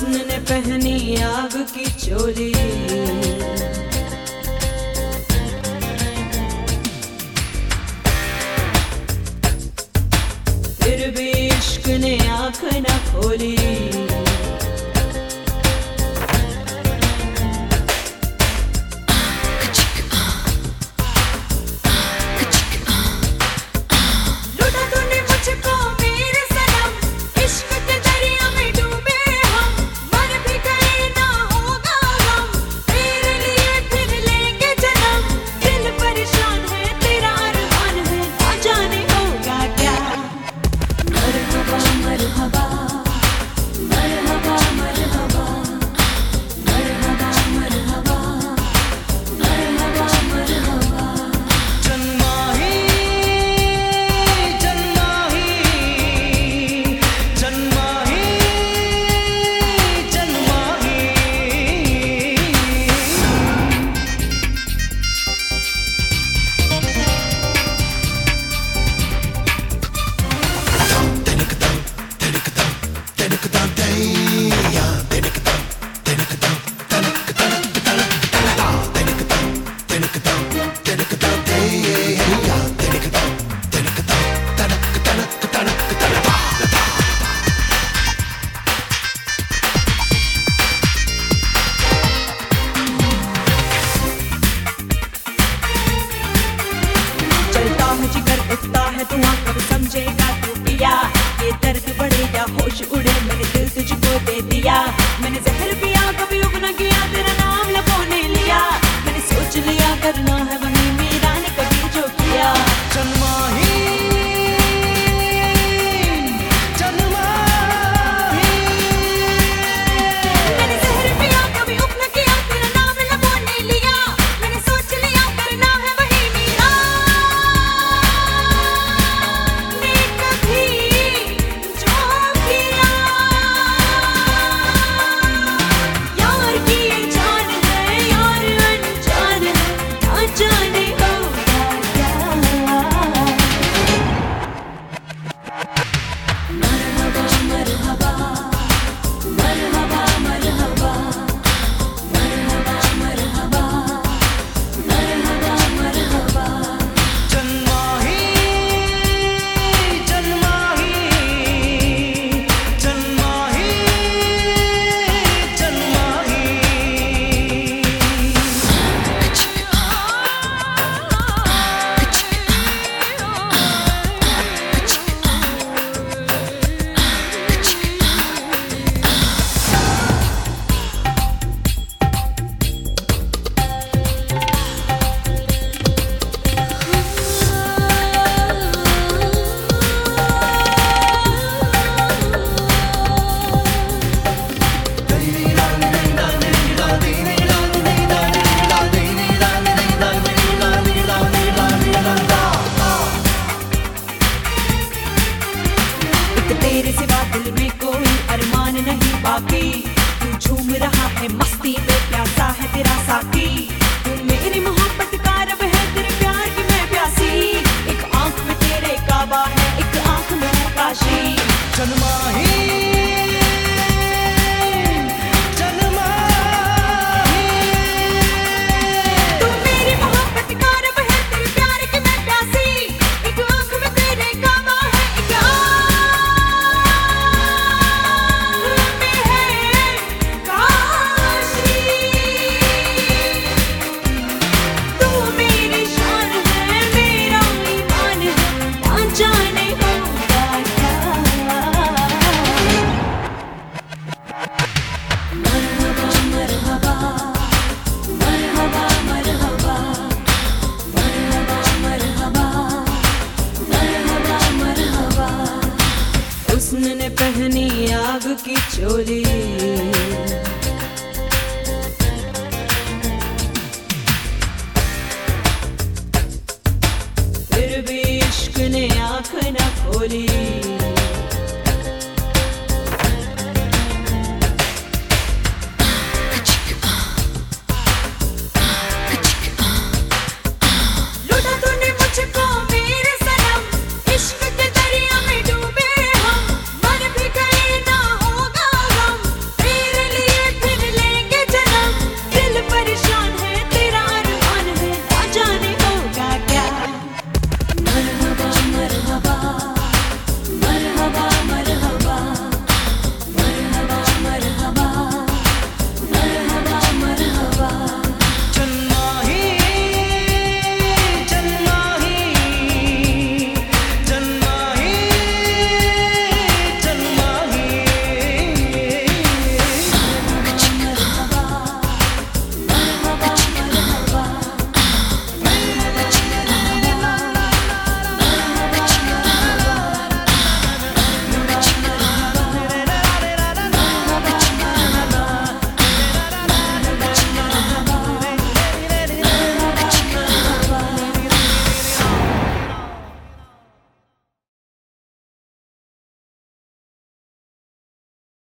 हुस्न ने पहनी आग की चोली फिर भी इश्क ने आँख न खोली। Not Canıma hiç हुस्न ने पहनी आग की चोली। फिर भी इश्क ने आँख न खोली।